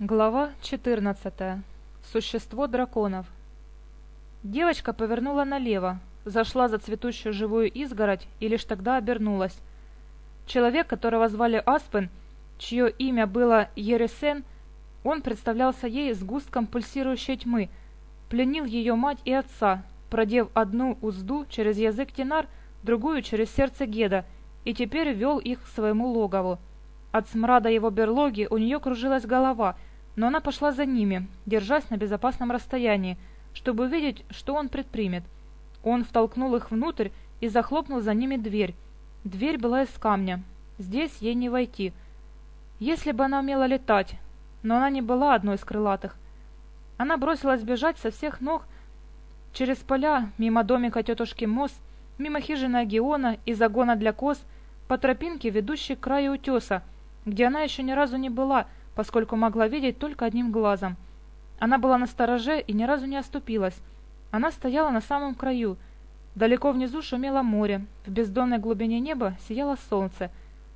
Глава 14. Существо драконов. Девочка повернула налево, зашла за цветущую живую изгородь и лишь тогда обернулась. Человек, которого звали Аспен, чье имя было Ересен, он представлялся ей сгустком пульсирующей тьмы, пленил ее мать и отца, продев одну узду через язык Тинар, другую через сердце Геда, и теперь вел их к своему логову. От смрада его берлоги у нее кружилась голова, но она пошла за ними, держась на безопасном расстоянии, чтобы увидеть, что он предпримет. Он втолкнул их внутрь и захлопнул за ними дверь. Дверь была из камня. Здесь ей не войти. Если бы она умела летать, но она не была одной из крылатых. Она бросилась бежать со всех ног через поля, мимо домика тетушки Мосс, мимо хижины Агиона и загона для коз, по тропинке, ведущей к краю утеса, где она еще ни разу не была, поскольку могла видеть только одним глазом. Она была на стороже и ни разу не оступилась. Она стояла на самом краю. Далеко внизу шумело море, в бездонной глубине неба сияло солнце.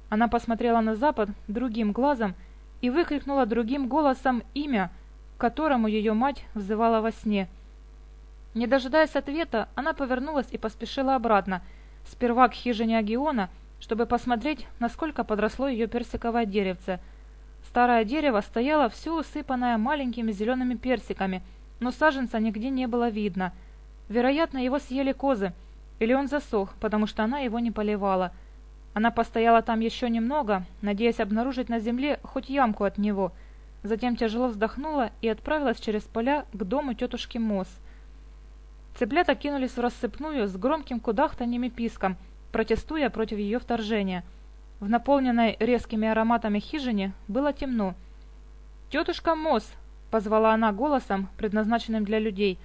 Она посмотрела на запад другим глазом и выкрикнула другим голосом имя, к которому ее мать взывала во сне. Не дожидаясь ответа, она повернулась и поспешила обратно, сперва к хижине Агиона, чтобы посмотреть, насколько подросло ее персиковое деревце. Старое дерево стояло все усыпанное маленькими зелеными персиками, но саженца нигде не было видно. Вероятно, его съели козы, или он засох, потому что она его не поливала. Она постояла там еще немного, надеясь обнаружить на земле хоть ямку от него. Затем тяжело вздохнула и отправилась через поля к дому тетушки Мосс. Цыплята кинулись в рассыпную с громким кудахтаньем и писком – протестуя против ее вторжения. В наполненной резкими ароматами хижине было темно. «Тетушка Мосс!» — позвала она голосом, предназначенным для людей.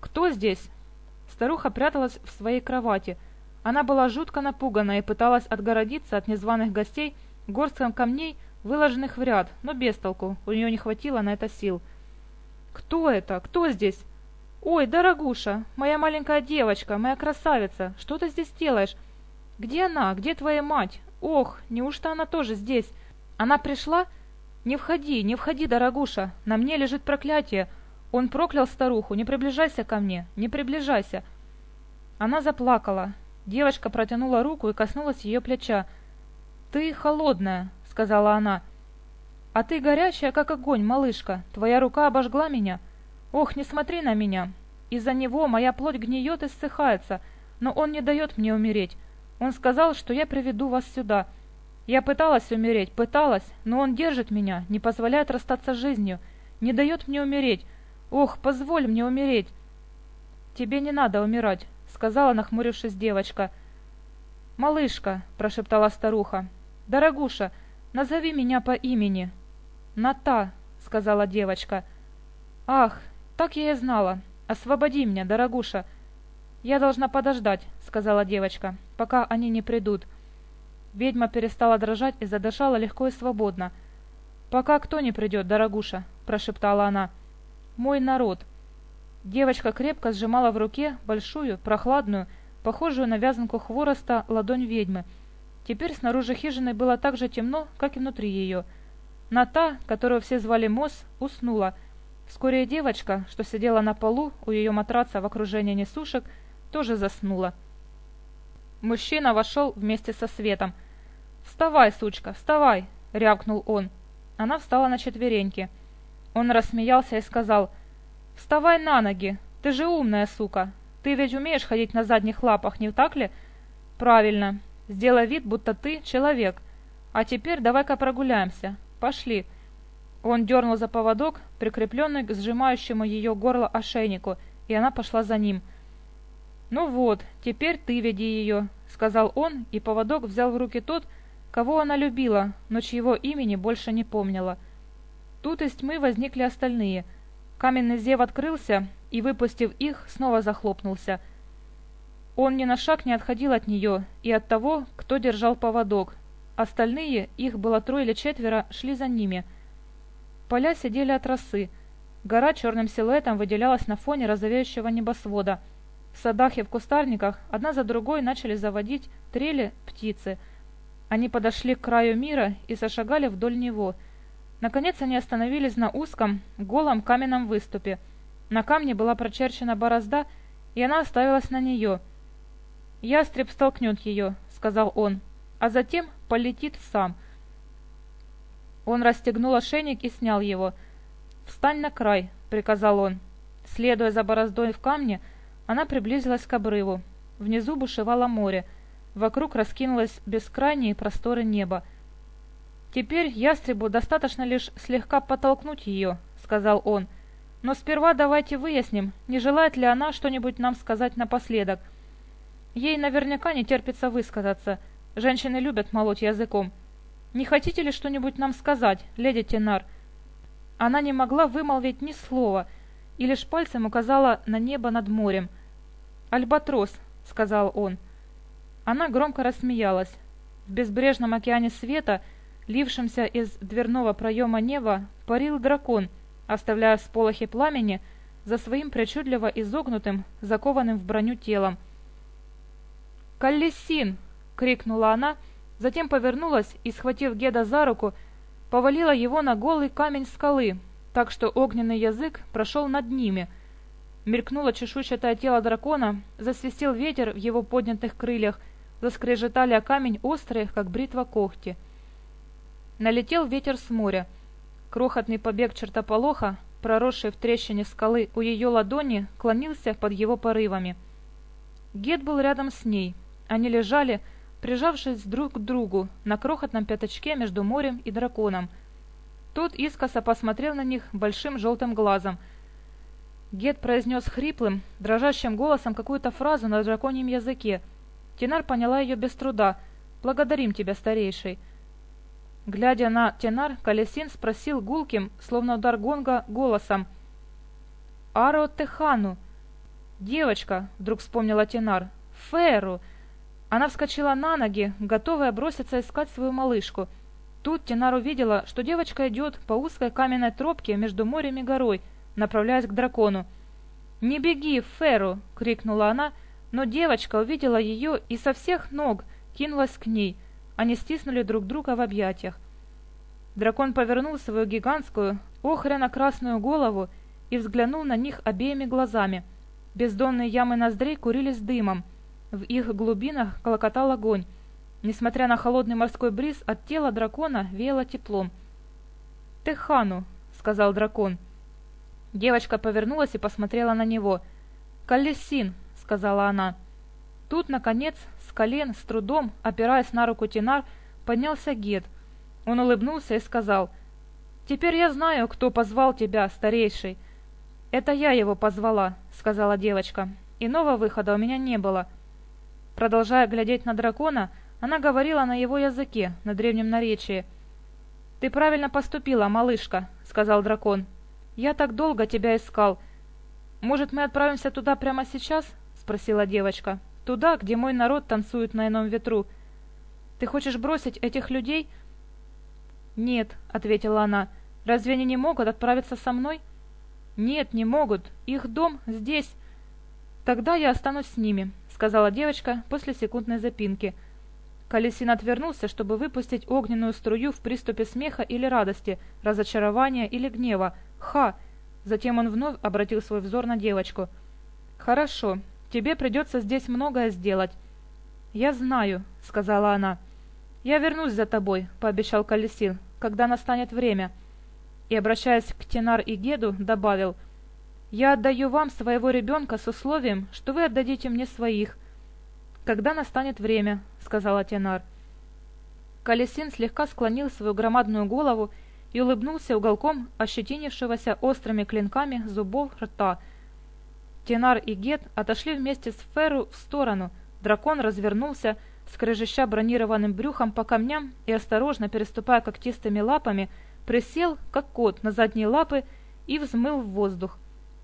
«Кто здесь?» Старуха пряталась в своей кровати. Она была жутко напугана и пыталась отгородиться от незваных гостей горстком камней, выложенных в ряд, но без толку, у нее не хватило на это сил. «Кто это? Кто здесь?» «Ой, дорогуша, моя маленькая девочка, моя красавица, что ты здесь делаешь? Где она? Где твоя мать? Ох, неужто она тоже здесь? Она пришла? Не входи, не входи, дорогуша, на мне лежит проклятие. Он проклял старуху, не приближайся ко мне, не приближайся». Она заплакала. Девочка протянула руку и коснулась ее плеча. «Ты холодная», — сказала она. «А ты горячая, как огонь, «Ох, не смотри на меня! Из-за него моя плоть гниет и ссыхается, но он не дает мне умереть. Он сказал, что я приведу вас сюда. Я пыталась умереть, пыталась, но он держит меня, не позволяет расстаться с жизнью, не дает мне умереть. Ох, позволь мне умереть!» «Тебе не надо умирать», — сказала, нахмурившись девочка. «Малышка», — прошептала старуха, — «дорогуша, назови меня по имени». «Ната», — сказала девочка. «Ах, «Так я и знала. Освободи меня, дорогуша. Я должна подождать», — сказала девочка, — «пока они не придут». Ведьма перестала дрожать и задышала легко и свободно. «Пока кто не придет, дорогуша?» – прошептала она. «Мой народ». Девочка крепко сжимала в руке большую, прохладную, похожую на вязанку хвороста, ладонь ведьмы. Теперь снаружи хижины было так же темно, как и внутри ее. Ната, которую все звали Мос, уснула – Вскоре девочка, что сидела на полу у ее матраца в окружении несушек, тоже заснула. Мужчина вошел вместе со светом. «Вставай, сучка, вставай!» — рявкнул он. Она встала на четвереньки. Он рассмеялся и сказал, «Вставай на ноги! Ты же умная сука! Ты ведь умеешь ходить на задних лапах, не так ли?» «Правильно. Сделай вид, будто ты человек. А теперь давай-ка прогуляемся. Пошли!» Он дернул за поводок, прикрепленный к сжимающему ее горло ошейнику, и она пошла за ним. «Ну вот, теперь ты веди ее», — сказал он, и поводок взял в руки тот, кого она любила, но чьего имени больше не помнила. Тут из тьмы возникли остальные. Каменный зев открылся и, выпустив их, снова захлопнулся. Он ни на шаг не отходил от нее и от того, кто держал поводок. Остальные, их было трое или четверо, шли за ними — Поля сидели от росы. Гора черным силуэтом выделялась на фоне розовеющего небосвода. В садах и в кустарниках одна за другой начали заводить трели птицы. Они подошли к краю мира и сошагали вдоль него. Наконец они остановились на узком, голом каменном выступе. На камне была прочерчена борозда, и она оставилась на нее. «Ястреб столкнет ее», — сказал он, — «а затем полетит сам». Он расстегнул ошейник и снял его. «Встань на край», — приказал он. Следуя за бороздой в камне, она приблизилась к обрыву. Внизу бушевало море. Вокруг раскинулось бескрайние просторы неба. «Теперь ястребу достаточно лишь слегка потолкнуть ее», — сказал он. «Но сперва давайте выясним, не желает ли она что-нибудь нам сказать напоследок. Ей наверняка не терпится высказаться. Женщины любят молоть языком». Не хотите ли что-нибудь нам сказать, леди Тенар?» Она не могла вымолвить ни слова и лишь пальцем указала на небо над морем. «Альбатрос», — сказал он. Она громко рассмеялась. В безбрежном океане света, лившемся из дверного проема неба, парил дракон, оставляя сполохи пламени за своим причудливо изогнутым, закованным в броню телом. «Каллесин!» — крикнула она — Затем повернулась и, схватив Геда за руку, повалила его на голый камень скалы, так что огненный язык прошел над ними. Мелькнуло чешуйчатое тело дракона, засвистел ветер в его поднятых крыльях, заскрежетали о камень острые, как бритва когти. Налетел ветер с моря. Крохотный побег чертополоха, проросший в трещине скалы у ее ладони, клонился под его порывами. Гед был рядом с ней. Они лежали, прижавшись друг к другу на крохотном пятачке между морем и драконом. Тот искоса посмотрел на них большим желтым глазом. Гет произнес хриплым, дрожащим голосом какую-то фразу на драконьем языке. Тенар поняла ее без труда. «Благодарим тебя, старейший». Глядя на Тенар, Колесин спросил гулким, словно удар гонга, голосом. «Аро Техану!» «Девочка!» — вдруг вспомнила Тенар. Феру. Она вскочила на ноги, готовая броситься искать свою малышку. Тут Тинар увидела, что девочка идет по узкой каменной тропке между морем и горой, направляясь к дракону. «Не беги, Феру!» — крикнула она, но девочка увидела ее и со всех ног кинулась к ней. Они стиснули друг друга в объятиях. Дракон повернул свою гигантскую, охряно-красную голову и взглянул на них обеими глазами. Бездонные ямы ноздрей курились дымом — в их глубинах колокотал огонь. Несмотря на холодный морской бриз, от тела дракона веяло теплом. «Техану», — сказал дракон. Девочка повернулась и посмотрела на него. «Колесин», — сказала она. Тут, наконец, с колен, с трудом, опираясь на руку Тинар, поднялся Гет. Он улыбнулся и сказал, «Теперь я знаю, кто позвал тебя, старейший». «Это я его позвала», — сказала девочка. «Иного выхода у меня не было». Продолжая глядеть на дракона, она говорила на его языке, на древнем наречии. «Ты правильно поступила, малышка», — сказал дракон. «Я так долго тебя искал. Может, мы отправимся туда прямо сейчас?» — спросила девочка. «Туда, где мой народ танцует на ином ветру. Ты хочешь бросить этих людей?» «Нет», — ответила она. «Разве они не могут отправиться со мной?» «Нет, не могут. Их дом здесь. Тогда я останусь с ними сказала девочка после секундной запинки. Колесин отвернулся, чтобы выпустить огненную струю в приступе смеха или радости, разочарования или гнева. «Ха!» Затем он вновь обратил свой взор на девочку. «Хорошо. Тебе придется здесь многое сделать». «Я знаю», — сказала она. «Я вернусь за тобой», — пообещал Колесин, — «когда настанет время». И, обращаясь к Тенар и Геду, добавил — «Я отдаю вам своего ребенка с условием, что вы отдадите мне своих». «Когда настанет время», — сказала Тенар. Калесин слегка склонил свою громадную голову и улыбнулся уголком ощетинившегося острыми клинками зубов рта — Тенар и Гет отошли вместе с Феру в сторону. Дракон развернулся, скрежеща бронированным брюхом по камням и,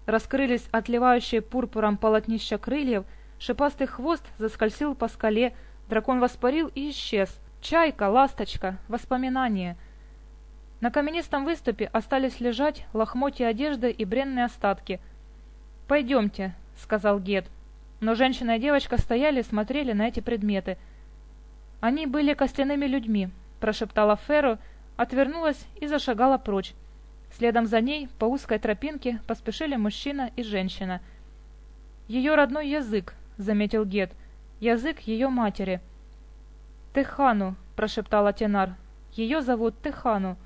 осторожно переступая когтистыми лапами, присел, как кот, на задние лапы и взмыл в воздух. Раскрылись отливающие пурпуром полотнища крыльев, шипастый хвост заскользил по скале, дракон воспарил и исчез. Чайка, ласточка, воспоминания. На каменистом выступе остались лежать лохмотья одежды и бренные остатки – «Пойдемте», — сказал Гет. Но женщина и девочка стояли и смотрели на эти предметы. «Они были костяными людьми», — прошептала Феру, отвернулась и зашагала прочь. Следом за ней по узкой тропинке поспешили мужчина и женщина. «Ее родной язык», — заметил Гет, — «язык ее матери». «Техану», — прошептала Тенар. «Ее зовут Техану.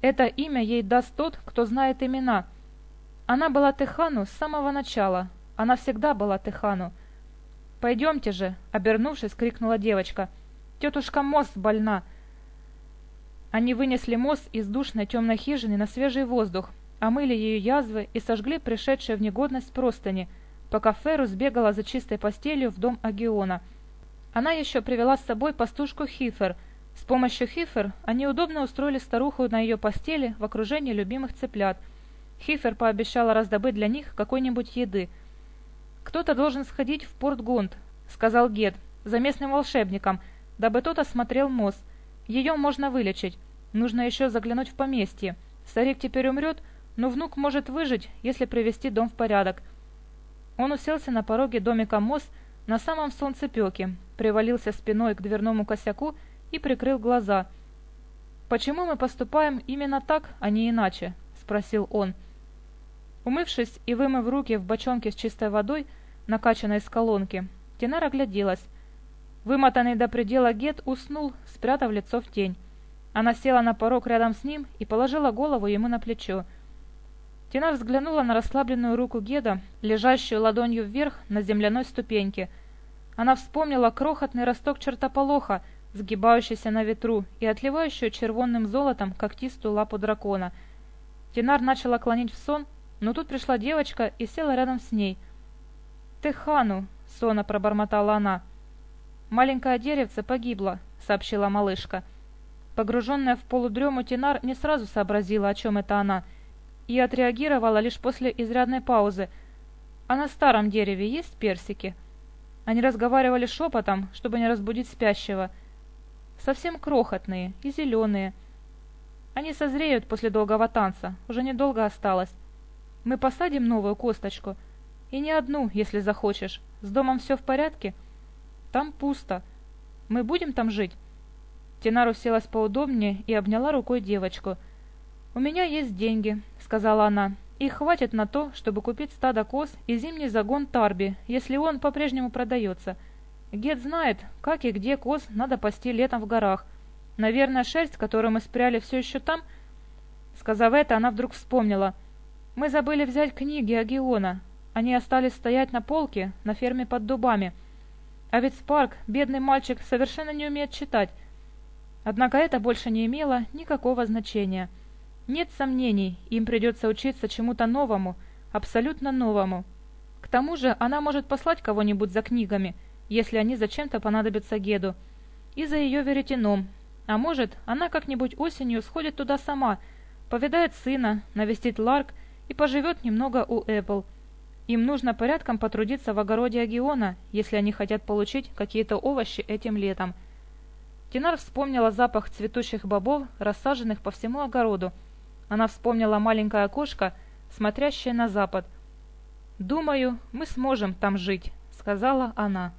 Это имя ей даст тот, кто знает имена. Она была Техану с самого начала. Она всегда была Техану». «Пойдемте же!» — обернувшись, крикнула девочка. «Тетушка Мосс больна!» Они вынесли мост из душной темной хижины на свежий воздух, омыли ее язвы и сожгли пришедшие в негодность простыни, пока Ферус бегала за чистой постелью в дом Агиона. Она еще привела с собой пастушку Хифер. С помощью Хифер они удобно устроили старуху на ее постели в окружении любимых цыплят. Хифер пообещала раздобыть для них какой-нибудь еды. «Кто-то должен сходить в порт Гунт», — сказал Гет, — «за местным волшебником, дабы тот осмотрел мост. Ее можно вылечить. Нужно еще заглянуть в поместье. Старик теперь умрет, но внук может выжить, если привести дом в порядок». Он уселся на пороге домика Мосс на самом солнцепеке, привалился спиной к дверному косяку и прикрыл глаза. «Почему мы поступаем именно так, а не иначе?» — спросил он. Умывшись и вымыв руки в бочонке с чистой водой, накачанной из колонки, Тенар огляделась. Вымотанный до предела Гет уснул, спрятав лицо в тень. Она села на порог рядом с ним и положила голову ему на плечо. Тина взглянула на расслабленную руку Геда, лежащую ладонью вверх на земляной ступеньке. Она вспомнила крохотный росток чертополоха, сгибающийся на ветру и отливающую червонным золотом когтистую лапу дракона. Тинар начала клонить в сон, но тут пришла девочка и села рядом с ней. Ты хану, сонно пробормотала она. Маленькая деревца погибла», — сообщила малышка. Погруженная в полудрему Тинар не сразу сообразила, о чем это она, и отреагировала лишь после изрядной паузы. «А на старом дереве есть персики?» Они разговаривали шепотом, чтобы не разбудить спящего. «Совсем крохотные и зеленые. Они созреют после долгого танца, уже недолго осталось. Мы посадим новую косточку. И не одну, если захочешь. С домом все в порядке?» Там пусто. Мы будем там жить?» Тинар уселась поудобнее и обняла рукой девочку. «У меня есть деньги», — сказала она. «Их хватит на то, чтобы купить стадо коз и зимний загон Тарби, если он по-прежнему продается. Гет знает, как и где коз надо пасти летом в горах. Наверное, шерсть, которую мы спряли, все еще там?» Сказав это, она вдруг вспомнила. «Мы забыли взять книги Агиона. Они остались стоять на полке на ферме под дубами». А ведь Спарк, бедный мальчик, совершенно не умеет читать. Однако это больше не имело никакого значения. Нет сомнений, им придется учиться чему-то новому, абсолютно новому. К тому же она может послать кого-нибудь за книгами — если они зачем-то понадобятся Геду, и за ее веретеном. А может, она как-нибудь осенью сходит туда сама, повидает сына, навестит Ларк и поживет немного у Эппл. Им нужно порядком потрудиться в огороде Агиона, если они хотят получить какие-то овощи этим летом. Тинар вспомнила запах цветущих бобов, рассаженных по всему огороду. Она вспомнила маленькое окошко, смотрящее на запад. «Думаю, мы сможем там жить», — сказала она.